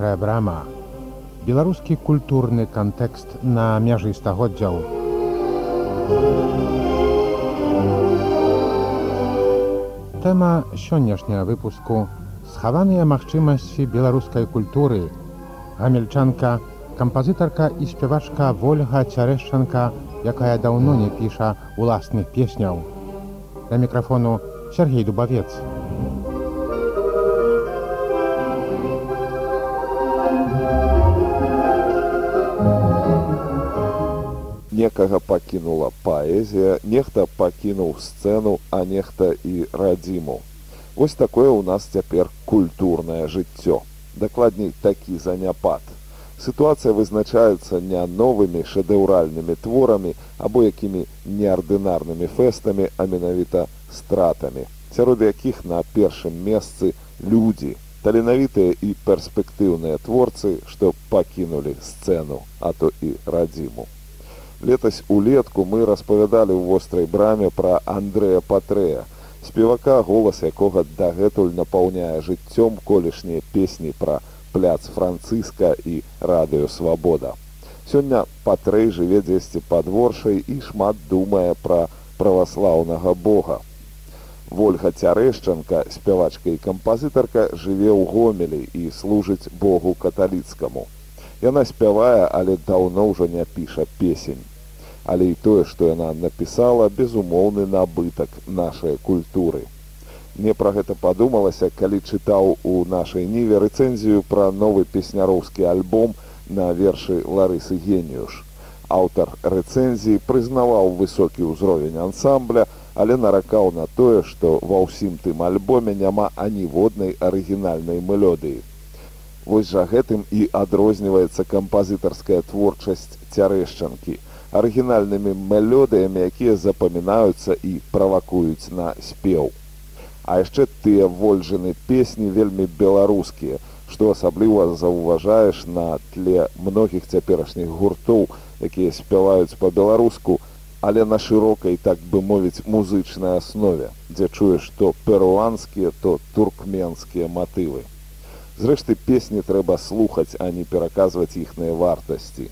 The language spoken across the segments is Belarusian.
вострая брама. Беларускі культурны кантэкст на мяжы стагоддзяў. Тэма сённяшняга выпуску схаваныя магчымасці беларускай культуры. Гамельчанка, кампазітарка і спявачка Вольга Цярэшчанка, якая даўно не піша уласных песняў. Да мікрафону Сергей Дубавец. Некага пакінула паэзія, нехта пакінуў сцэну, а нехта і радзіму. Вось такое ў нас цяпер культурнае жыццё. Дакладней такі заняпад. Сітуацыя вызначаецца не новымі шэдэўральнымі творамі або якімі неардынарнымі фэстамі, а менавіта стратамі, сярод якіх на першым месцы людзі, таленавітыя і перспектыўныя творцы, што пакінулі сцэну, а то і радзіму. Летась улетку мы распавядалі ў вострай браме пра Андрэя Патрэя, спевака голас якога дагэтуль напаўняе жыццём колішнія песні пра пляц францыска і радыёвабода. Сёння патрэй жыве дзесьці падворшай і шмат думае пра праваслаўнага бога. Вольга цярэшчанка, спявачка і кампазітарка жыве ў гомелі і служыць богу каталіцкаму. Яна спявае, але даўно ўжо не піша песень але і тое, што яна напісала безумоўны набытак нашай культуры. Мне пра гэта падумалася, калі чытаў у нашай ніве рэцэнзію пра новы песняроўскі альбом на вершы Ларысы Геніюш. Аўтар рэцэнзіі прызнаваў высокі ўзровень ансамбля, але наракаў на тое, што ва ўсім тым альбоме няма аніводнай арыгінальнай мелодыі. Вось жа гэтым і адрозніваецца кампазітарская творчасць цярэшчанкі – арыгінальнымі мелодыямі, якія запамінаюцца і правакуюць на спеў. А яшчэ тыя вольжаны песні вельмі беларускія, што асабліва заўважаеш на тле многіх цяперашніх гуртоў, якія спяваюць па-беларуску, але на шырокай, так бы мовіць музычнай аснове, дзе чуеш то перуанскія, то туркменскія матывы. Зрэшты песні трэба слухаць, а не пераказваць іхныя вартасці.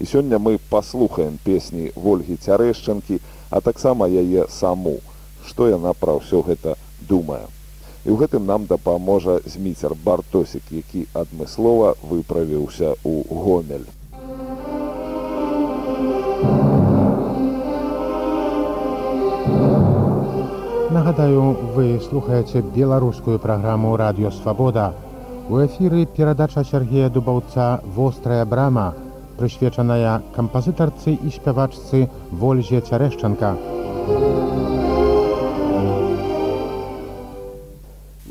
І сёння мы паслухаем песні ольгі цярэшчанкі, а таксама яе саму, што яна пра ўсё гэта думае. І ў гэтым нам дапаможа зміцер бартосік, які адмыслова выправіўся ў гомель. Нагадаю, вы слухаеце беларускую праграму радыёвабода. У эфіры перадача Сергея Дубаўца вострая брама прысвечаная кампазітарцы і спявачцы вользе цярэшчанка.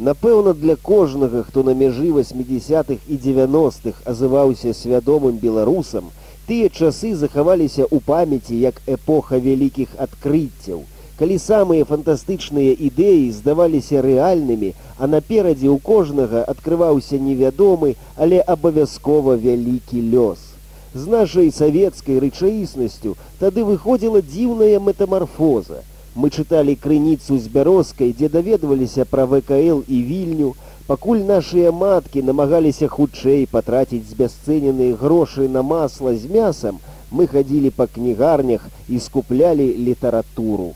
Напэўна, для кожнага, хто на мяжы 80-х і 90-х азываўся свядомым беларусам, тыя часы захаваліся ў памяці як эпоха вялікіх адкрыццяў. Калі самыя фантастычныя ідэі здаваліся рэальнымі, а наперадзе ў кожнага адкрываўся невядомы, але абавязкова вялікі лёс з нашай савецкай рэчаіснасцю тады выходзіла дзіўная метамарфоза. Мы чыталі крыніцу з бярозкай, дзе даведваліся пра ВКЛ і вільню, пакуль нашыя маткі намагаліся хутчэй патраціць збясцэненыя грошы на масла з мясам, мы хадзілі па кнігарнях і скуплялі літаратуру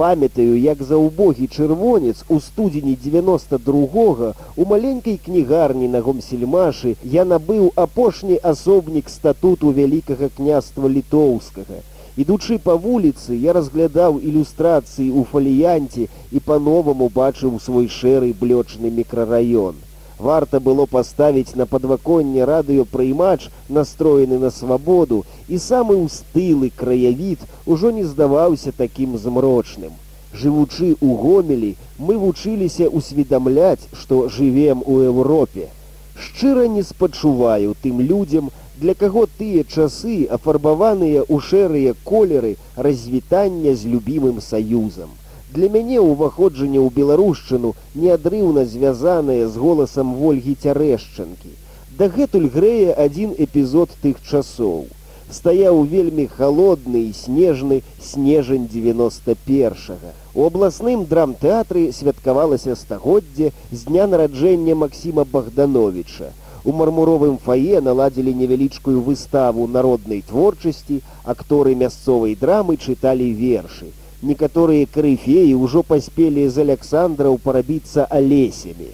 памятаю як за убогі чырвонец у студзені 92 у маленькай кнігарні на гомсельмашы я набыў апошні асобнік статуту вялікага княства літоўскага. Ідучы па вуліцы я разглядаў ілюстрацыі ў фаліянце і па-новаму бачыў свой шэры блёчны мікрараён варта было паставіць на падваконне радыёпрыймач настроены на свабоду і самы ўстылы краявід ужо не здаваўся такім змрочным. Жывучы ў гомелі мы вучыліся усведамляць што жывем у еўропе. Шчыра не спачуваю тым людзям для каго тыя часы афарбаваныя ў шэрыя колеры развітання з любімым саюзам Для мяне ўваходжанне ў беларушчыну неадрыўна звязанае з голасам ольгі цярэшчанкі. Дагэтуль грэе адзін эпізод тых часоў. Стаяў вельмі халодны і снежны снежань 91. -го. У абласным драмтэатры святкавалася стагоддзе з дня нараджэння Масіма Богдановича. У мармуровым фае наладзілі невялічкую выставу народнай творчасці, акторы мясцовай драмы чыталі вершы. Некаторыя карыфеі ўжо паспелі з Александраў парабіцца алесямі.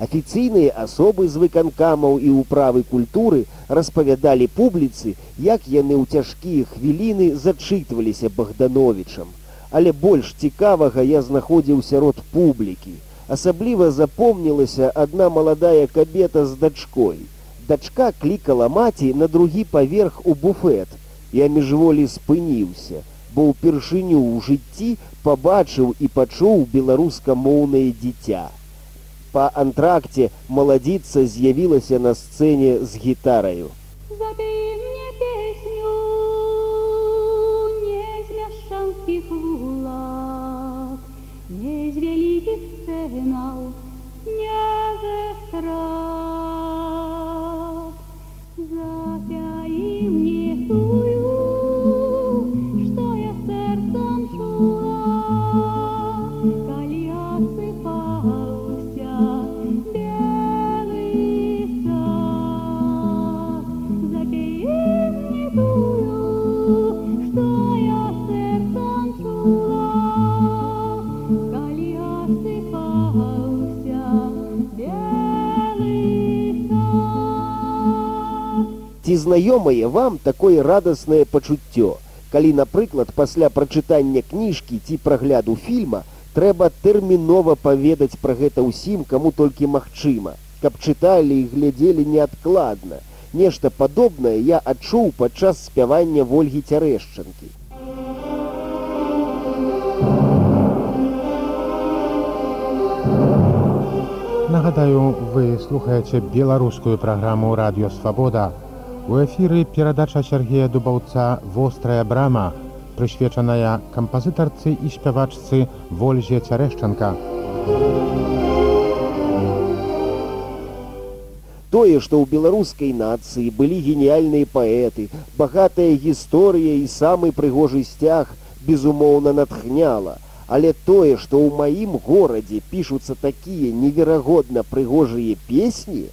Афіцыйныя асобы з выканкамаў і ўправы культуры распавядалі публіцы, як яны ў цяжкія хвіліны зачытваліся Богдановичам. Але больш цікавага я знаходзіў сярод публікі. Асабліва запомнілася адна маладая кабета з дачкой. Дачка клікала маці на другі паверх у буфет. Я міжволі спыніўся, бо ўпершыню ў жыцці пабачыў і пачуў беларускамоўнае дзіця па антракце маладзіца з'явілася на сцэне з гітараю. Не з вялікіх сцэнаў, не за страх. Запяі Ці знаёмае вам такое радаснае пачуццё, калі, напрыклад, пасля прачытання кніжкі ці прагляду фільма трэба тэрмінова паведаць пра гэта ўсім, каму толькі магчыма, каб чыталі і глядзелі неадкладна. Нешта падобнае я адчуў падчас спявання ольгі цярэшчанкі. Нагадаю, вы слухаеце беларускую праграму радыёвабода. У эфіры перадача Сергея Дубаўца вострая брама, прысвечаная кампазітарцы і спявачцы Вользе Цярэшчанка. Тое, што ў беларускай нацыі былі геніяльныя паэты, багатая гісторыя і самы прыгожы сцяг, безумоўна натхняла. Але тое, што ў маім горадзе пішуцца такія неверагодна прыгожыя песні,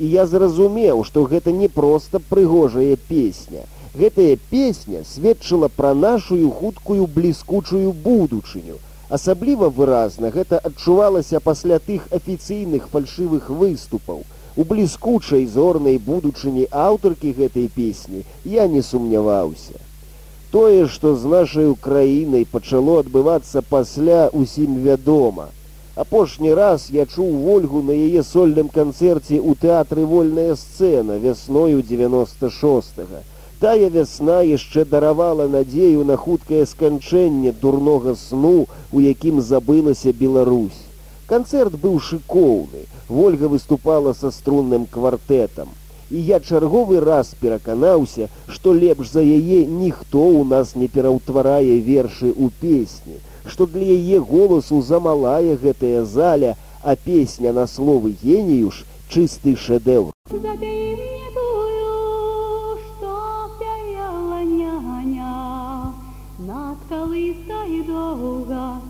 і я зразумеў, што гэта не проста прыгожая песня. Гэтая песня сведчыла пра нашую хуткую бліскучую будучыню. Асабліва выразна гэта адчувалася пасля тых афіцыйных фальшывых выступаў. У бліскучай зорнай будучыні аўтаркі гэтай песні я не сумняваўся. Тое, што з нашай краінай пачало адбывацца пасля усім вядома. Апошні раз я чуў ольгу на яе сольным канцэрце ў тэатры вольная сцэна вясною 96. -го. Тая вясна яшчэ даравала надзею на хуткае сканчэнне дурнога сну, у якім забылася Беларусь. Канцэрт быў шыкоўны. Вольга выступала са струнным квартэтам. І я чарговы раз пераканаўся, што лепш за яе ніхто ў нас не пераўтварае вершы ў песні, што для яе голасу замалая гэтая заля, а песня на словы геніюш чысты шэдэўр. Над колыской долго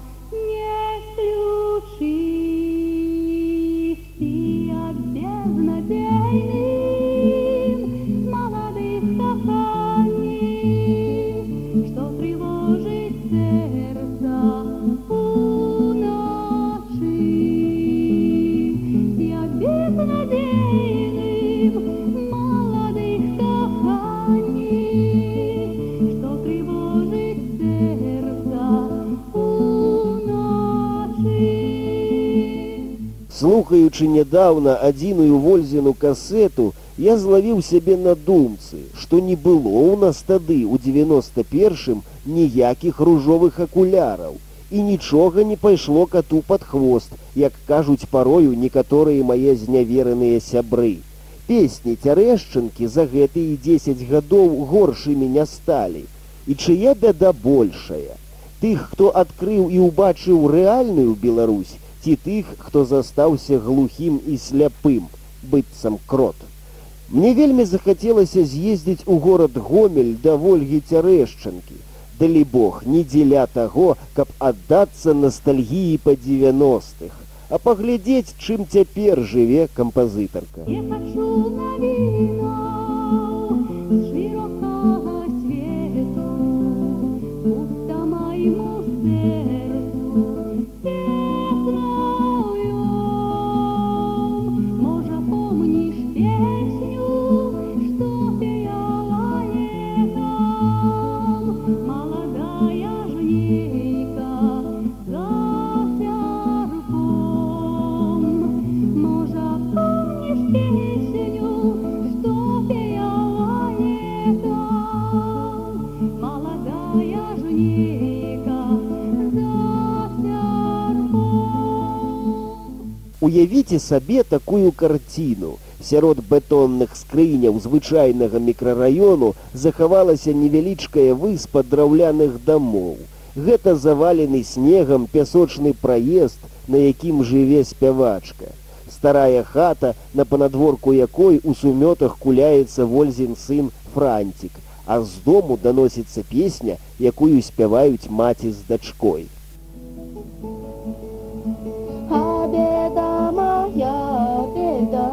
Слухаючы нядаўна адзіную вользіну касету, я злавіў сябе на думцы, што не было ў нас тады ў 91 ніякіх ружовых акуляраў і нічога не пайшло кату пад хвост, як кажуць парою некаторыя мае знявераныя сябры. Песні цярэшчынкі за гэтыя 10 гадоў горшымі не сталі. І чыя бяда большая. Тых, хто адкрыў і ўбачыў рэальную Беларусь, ці тых, хто застаўся глухім і сляпым, быццам крот. Мне вельмі захацелася з'ездзіць у горад гомель да ольгі цярэшчынкі. Далі Бог не дзеля таго, каб аддацца ностальгіі па 90-х. а паглядзець, чым цяпер жыве кампазітарка. Я хочу на вино с широкого свету, будто моему сердцу Уявіце сабе такую карціну. Сярод бетонных скрыняў звычайнага мікрараёну захавалася невялічкая выспа драўляных дамоў. Гэта завалены снегам пясочны праезд, на якім жыве спявачка. Старая хата, на панадворку якой у сумётах куляецца вользін сын францік, а з дому даносіцца песня, якую спяваюць маці з дачкой. Моя, беда,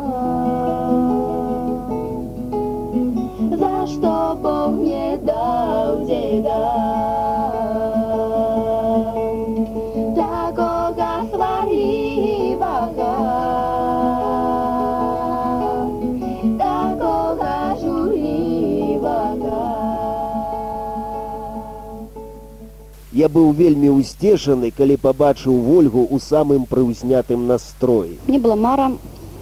За что Бог мне дал деда? Я быў вельмі ўсцешаны, калі пабачыў ольгу ў самым прыўзнятым настроі. Мне была мара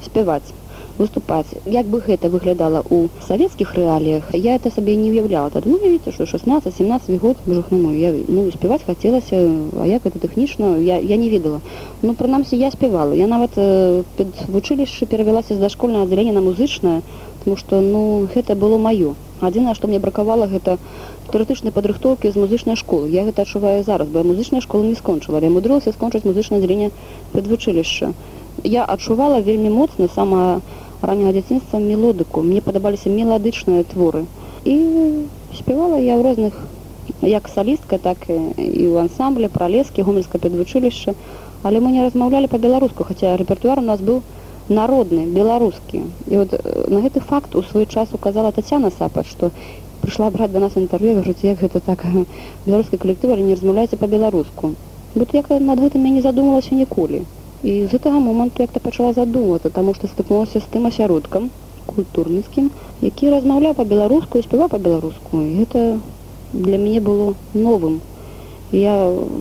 спяваць выступаць. Як бы гэта выглядала у савецкіх рэаліях я это сабе не уяўляла тады. Ну ведаце что 16-17 год божух на мой я ну спяваць хацелася а як это тэхнічна я, я не ведала. Ну прынамсі я спявала. Я нават э, вучылішчы перавялася з дашкольнае аддзялення на музычнае тому что ну гэта было маё. Адзінае што мне бракавала гэта тэоретычнай падрыхтоўкі з музычнай школы я гэта адчуваю зараз бо я музычная школа не скончыла але мудрылася скончыць музычнае аддзяленне предвучылішча я адчувала вельмі моцна сама ранняга дзяцінства мелодыку мне падабаліся меладычныя творы і спявала я ў розных як салістка так і ў ансамбле пралескі гомельска предвучылішча але мы не размаўлялі па-беларуску хаця рэпертуар у нас быў народны беларускі і вот на гэты факт у свой час указала татяна сапа што прыйшла браць да нас інтэрв'ю кажуць як гэта так беларускі калектыў але не размаўляеце па-беларуску вот як над гэтым я не задумалася ніколі і з гэтага моманту як-то пачала задумвацца таму што стыкнулася з тым асяродкам культурніцкім які размаўляў па-беларуску і спяваў па-беларуску гэта для мяне было новым. Я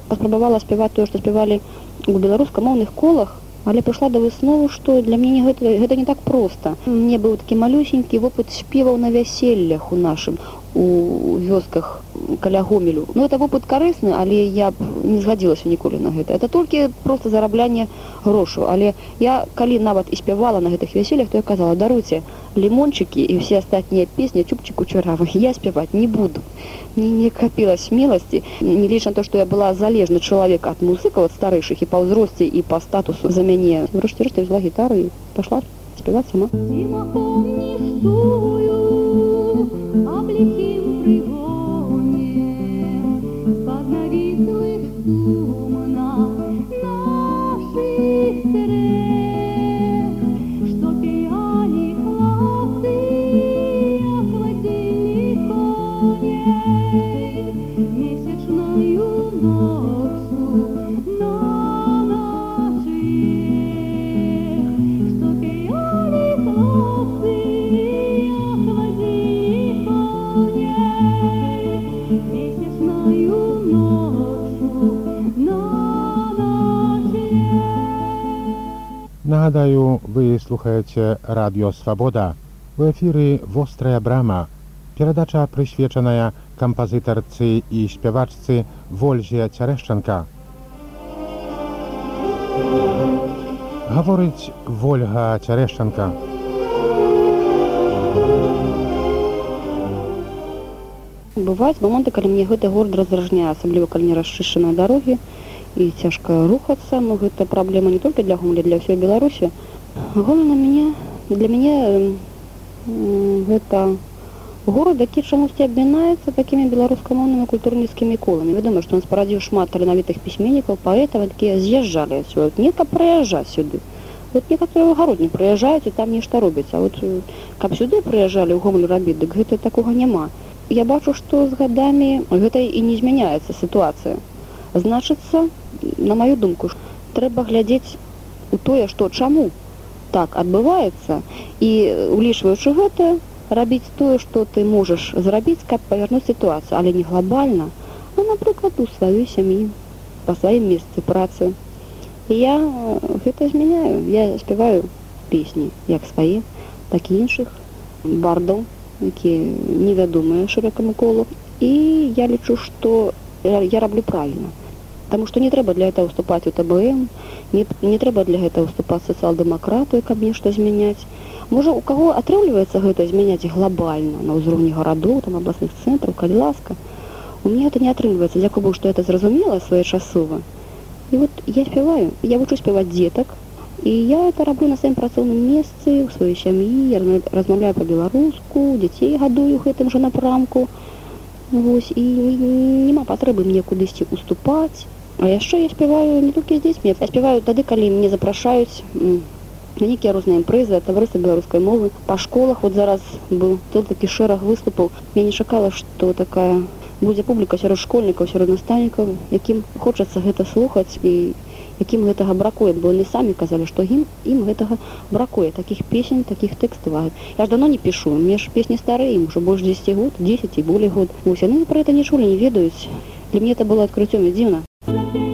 паспрабавала спяваць тое што спявалі у беларускамоўных колах але прыйшла да выснову што для мяне гэта, гэта не так проста. Мне быў такі малюсенькі вопыт спеваў на вяселлях у нашым у вёсках каля гомелю. Ну это вопыт карысны але я б не згадзілася ніколі на гэта. Это толькі просто зараблянне грошу. Але я калі нават і спявала на гэтых вяселлях то я казала даруйце лімончыкі і все астатнія песні чупчыку чаравы я спяваць не буду мне не капіла смеласці не лічна то што я была залежны чалавек ад музыкаў ад старэйшых і па ўзросце і па статусу за мяне. Врэшце рэшты взяла гітару і пашла спяваць сама. Зима помнишь тую, об Слухаеце радіё Свабода. У эфіры вострая брама. Перадача прысвечаная кампазітарцы і спявачцы Вользе Цярэшчанка. Гаворыць Вольга Цярэшчанка. бываюць моманты калі мне гэты горад раздражняе асабліва калі не расчышчаныя дарогі і цяжка рухацца но гэта праблема не толькі для гомля для ўсёй беларусі галоўна мяне для мяне м, гэта горад які чамусьці абмінаецца такімі беларускамоўнымі культурніцкімі коламі вядома што он спарадзіў шмат таленавітых пісьменнікаў паэтаў якія з'язджалі адсюль не каб прыязджаць сюды вот некаторыя агародні прыязджаюць і там нешта робіцца вот э, каб сюды прыязджалі ў гомлю рабіць дык гэта такога няма я бачу што з гадамі гэта і не змяняецца сітуацыя значыцца на маю думку трэба глядзець у тое што чаму так адбываецца і улічваючы гэта рабіць тое што ты можаш зрабіць каб павярнуць сітуацыю але не глобальна а напрыклад у сваёй сям'і па сваім месцы працы. Я гэта змяняю. Я спяваю песні як свае так і іншых бардаў якія невядомыя шырокаму колу. І я лічу што я раблю правільна. Таму што не трэба для этого уступаць у ТБМ не, не трэба для гэта уступаць сацыял-дэмакратыю каб нешта змяняць. Можа у каго атрымліваецца гэта змяняць глобальна на ўзроўні гарадоў там абласных цэнтраў калі ласка. У мне это не атрымліваецца. Дзякую что это зразумела своечасова. І вот я спяваю я вучу спяваць дзетак і я это раблю на сваім працоўным месцы у сваёй сям'і размаўляю па-беларуску дзяцей гадую гэтым жа напрамку. Вось і няма патрэбы мне кудысьці уступаць А яшчэ я спяваю не толькі з дзецьмі я спяваю тады калі мне запрашаюць нейкія розныя імпрэзы таварыства беларускай мовы па школах вот зараз быў тут такі шэраг выступаў я не чакала што такая будзе публіка сярод школьнікаў сярод настаўнікаў якім хочацца гэта слухаць і якім гэтага бракуе бо яны самі казалі што ім ім гэтага бракуе такіх песень такіх тэкставаю я ж давно не пішу мне ж песні старыя ім ужо больш 10 год 10 і болей год. Вось яны про это не чулі не ведаюць для мне это было адкрыццём дзіўна Thank you.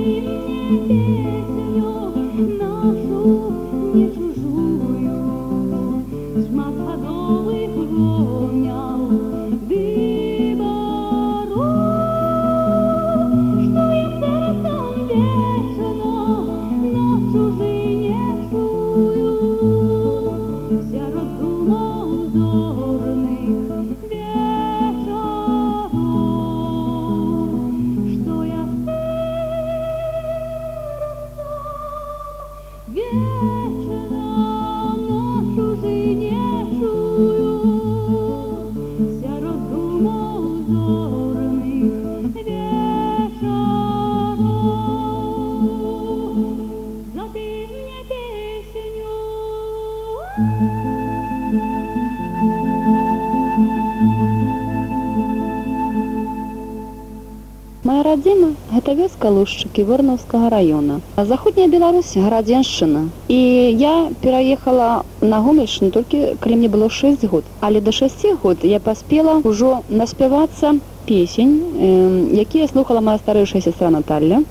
Радзіма гэта вёска лушчыкі вырнаўскага раёна. А заходняя Беларусь гарадзеншчына. І я пераехала на гомельш не толькі калі мне было 6 год, але да 6 год я паспела ўжо наспявацца песень, э, якія слухала моя старэйшая сестра Наталля.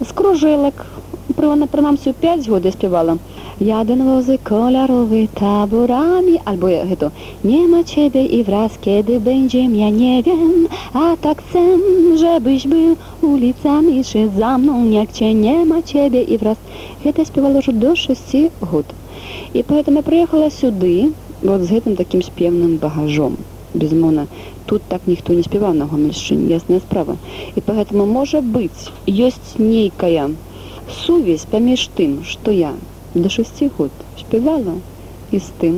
З кружэлак, прынамсі 5 год я спявала Jadę wozy kolorowy taborami Albo to Nie ma ciebie i wraz kiedy będziem Ja nie wiem, a tak chcę Żebyś był ulicami Szedł za mną, jak cię nie ma ciebie i wraz Это śpiewalo już do 6 год. І поэтому я приехала сюды вот з гэтым таким спевным багажом. Безумоўна тут так ніхто не спяваў на гомельшчыне ясная справа. І поэтому можа быць ёсць нейкая сувязь паміж тым што я до 6 год спявала і з тым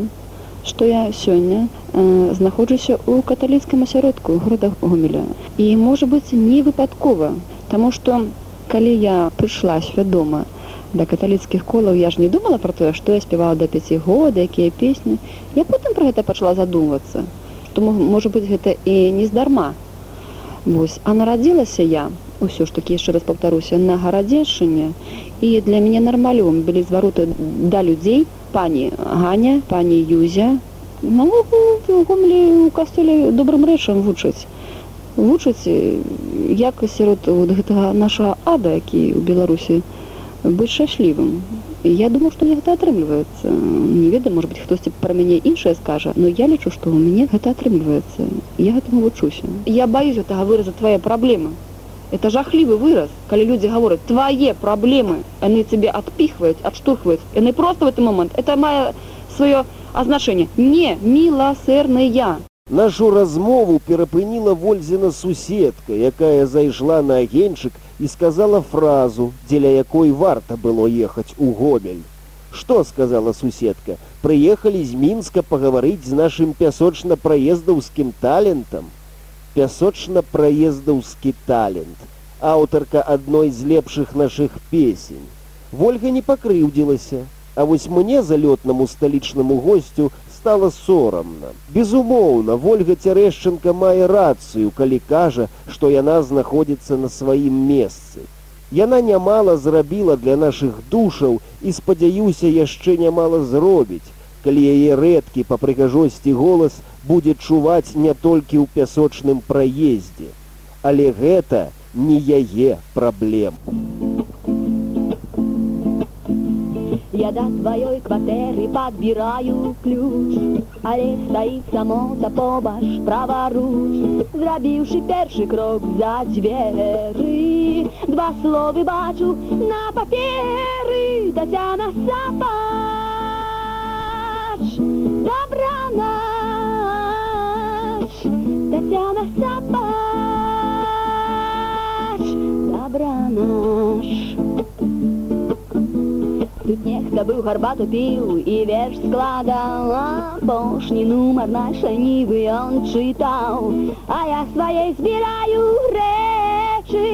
што я сёння э, знаходжуся ў каталіцкім асяродку горада гомеля і можа быць не выпадкова Таму што калі я прыйшла свядома да каталіцкіх колаў я ж не думала про тое што я спявала да 5 года якія песні я потым про гэта пачала задумвацца што можа быць гэта і нездарма Вось а нарадзілася я ўсё ж такі яшчэ раз паўтаруся на гарадзешыне і для мяне нармалём былі звароты да людзей пані ганя пані юзя. Гомлі у касцёле добрым рэчам вучаць вучаць як сярод вот гэтага нашага ада які ў беларусі быць шчаслівым я думаю што мне гэта атрымліваецца не ведаю может быть хтосьці пра мяне іншае скажа но я лічу што ў мяне гэта атрымліваецца я гэтаму вучуся. Я баюсь гэтага выраза твае праблемы Это жахлівы выраз, калі людзі гавораць твае праблемы, яны цябе адпіхваюць, адштурхваюць. Яны проста в этот момант это мае сваё азначэнне. Не міласэрная. Нашу размову перапыніла вользіна суседка, якая зайшла на агеньчык і сказала фразу, дзеля якой варта было ехаць у гомель. Што сказала суседка, прыехалі з мінска пагаварыць з нашым пясочна-праездаўскім талентам. Пясочна-праездаўскі талент. Аўтарка адной з лепшых нашых песень. Вольга не пакрыўдзілася, а вось мне залётнаму сталічнаму госцю стала сорамна. Безумоўна, Вольга Цярэшчынка мае рацыю, калі кажа, што яна знаходзіцца на сваім месцы. Яна нямала зрабіла для нашых душаў і спадзяюся яшчэ нямала зробіць, калі яе рэдкі па прыгажосці голас будзе чуваць не толькі ў пясочным праездзе. Але гэта не яе праблем. Я до твоей кватэры подбираю ключ, але стаіць самота побач праваруч, зрабіўшы першы крок за дзверы. Два словы бачу на паперы, Тацяна Сапач. Добранач, Тацяна Сапач. Добранач. Тут нехта быў гарбату піў і верш складаў, апошні нумар нашай нівы ён чытаў, А я сваей збіраю рэчы,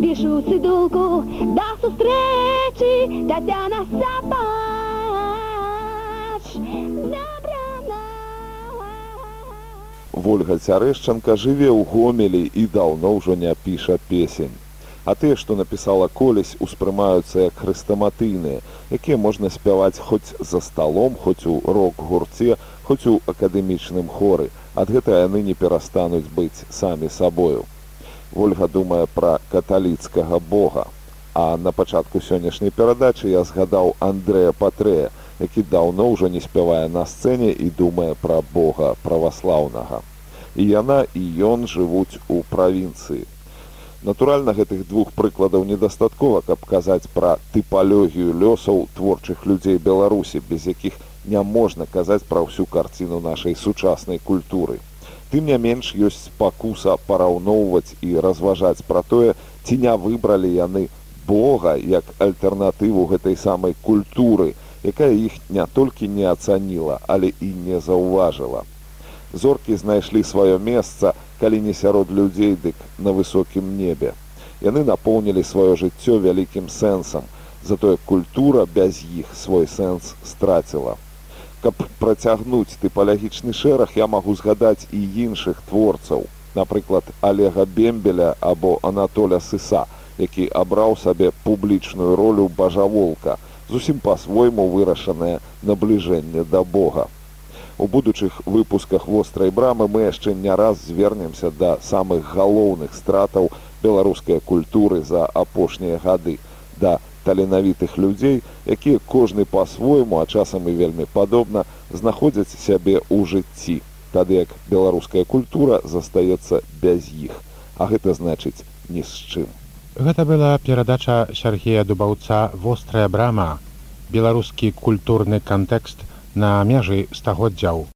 пішу цыдулку да сустрэчы, Тацяна Сапач. Вольга Цярэшчанка жыве ў гомелі і даўно ўжо не піша песень. А тыя, што напісала колесь, успрымаюцца як хрыстаматыйныя, якія можна спяваць хоць за сталом, хоць у рок-гурце, хоць у акадэмічным хоры. Ад гэта яны не перастануць быць самі сабою. Вольга думае пра каталіцкага бога. А на пачатку сённяшняй перадачы я згадаў Андрэя Патрэя, які даўно ўжо не спявае на сцэне і думае пра бога праваслаўнага. І яна і ён жывуць у правінцыі. Натуральна, гэтых двух прыкладаў недастаткова, каб казаць пра тыпалогію лёсаў творчых людзей Беларусі, без якіх не можна казаць пра ўсю карціну нашай сучаснай культуры. Тым не менш ёсць спакуса параўноўваць і разважаць пра тое, ці не выбралі яны Бога як альтэрнатыву гэтай самай культуры, якая іх не толькі не ацаніла, але і не заўважыла. Зоркі знайшлі сваё месца, калі не сярод людзей дык на высокім небе. Яны напоўнілі сваё жыццё вялікім сэнсам, затое культура без іх свой сэнс страціла. Каб працягнуць тыпалагічны шэраг, я магу згадаць і іншых творцаў, напрыклад, Олега Бембеля або Анатоля Сыса, які абраў сабе публічную ролю бажаволка, зусім па-свойму вырашанае набліжэнне да Бога. У будучых выпусках вострай брамы мы яшчэ не раз звернемся да самых галоўных стратаў беларускай культуры за апошнія гады, да таленавітых людзей, якія кожны па-свойму, а часам і вельмі падобна знаходзяць сябе ў жыцці, тады як беларуская культура застаецца без іх, а гэта значыць ні з чым. Гэта была перадача Сергея Дубаўца вострая брама, беларускі культурны кантэкст на межы стагоддзяў.